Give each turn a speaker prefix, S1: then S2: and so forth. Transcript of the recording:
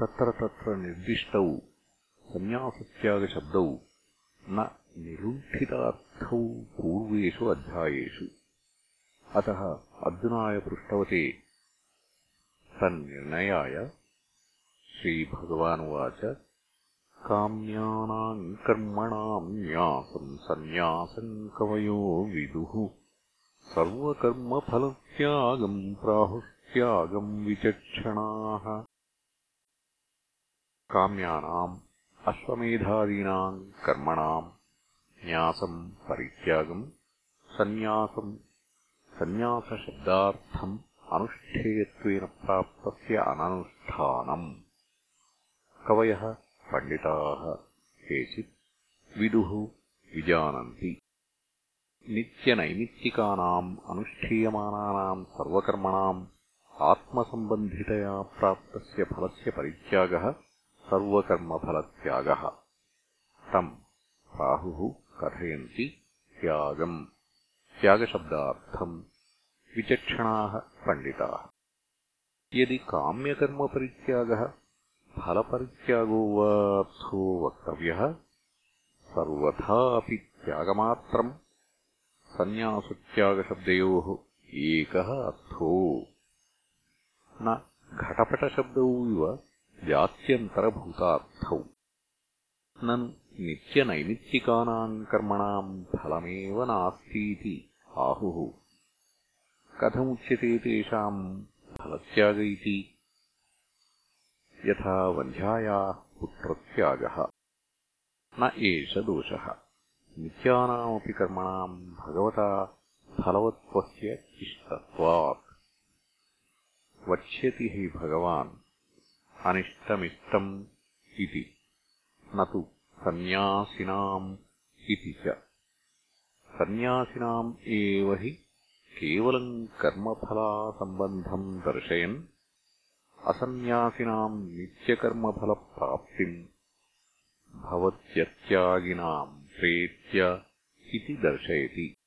S1: तत्र तत्र निर्दिष्टौ सन्न्यासत्यागशब्दौ न निरुन्थितार्थौ पूर्वेषु अध्यायेषु। अतः अर्जुनाय पृष्टवते तन्निर्णयाय श्रीभगवानुवाच काम्यानाम् कर्मणाम् न्यासम् सन्न्यासम् कवयो विदुः। सर्वकर्मफलत्यागम् प्राहुस्त्यागम् विचक्षणाः काम्यानाम् अश्वमेधादीनाम् कर्मणाम् न्यासम् परित्यागम् सन्न्यासम् सन्न्यासशब्दार्थम् अनुष्ठेयत्वेन प्राप्तस्य अननुष्ठानम्। कवयः? पण्डिताः। केचित् विदुः विजानन्ति। नित्यनैमित्तिकानाम् अनुष्ठीयमानानाम् सर्वकर्मणाम् आत्मसम्बन्धितया प्राप्तस्य फलस्य परित्यागः सर्वकर्मफलत्यागः। तम् प्राहुः कथयन्ति त्यागम्। त्यागशब्दार्थम् विचक्षणाः पण्डिताः। यदि काम्यकर्मपरित्यागः फलपरित्यागो वार्थो वक्तव्यः सर्वथा अपि त्यागमात्रम् सन्न्यासत्यागशब्दयोः एकः अर्थो। न घटपटशब्दौ इव जात्यन्तरभूतार्थौ ननु नित्यनैमित्तिकानाम् कर्मणाम् फलमेव नास्तीति आहुः। कथमुच्यते तेषाम् फलत्याग। इति यथा वन्ध्यायाः पुत्रत्यागः। न एष दोषः। नित्यानामपि कर्मणाम् भगवता फलवत्त्वस्य इष्टत्वात्। वक्ष्यति हि भगवान् अनिष्टमिष्टम् इति। न तु सन्न्यासिनाम् इति च। सन्न्यासिनाम् एव हि केवलम् कर्मफलासम्बन्धम् दर्शयन्। असन्न्यासिनाम् नित्यकर्मफलप्राप्तिम् भवत्यत्यागिनाम् प्रेत्य इति दर्शयति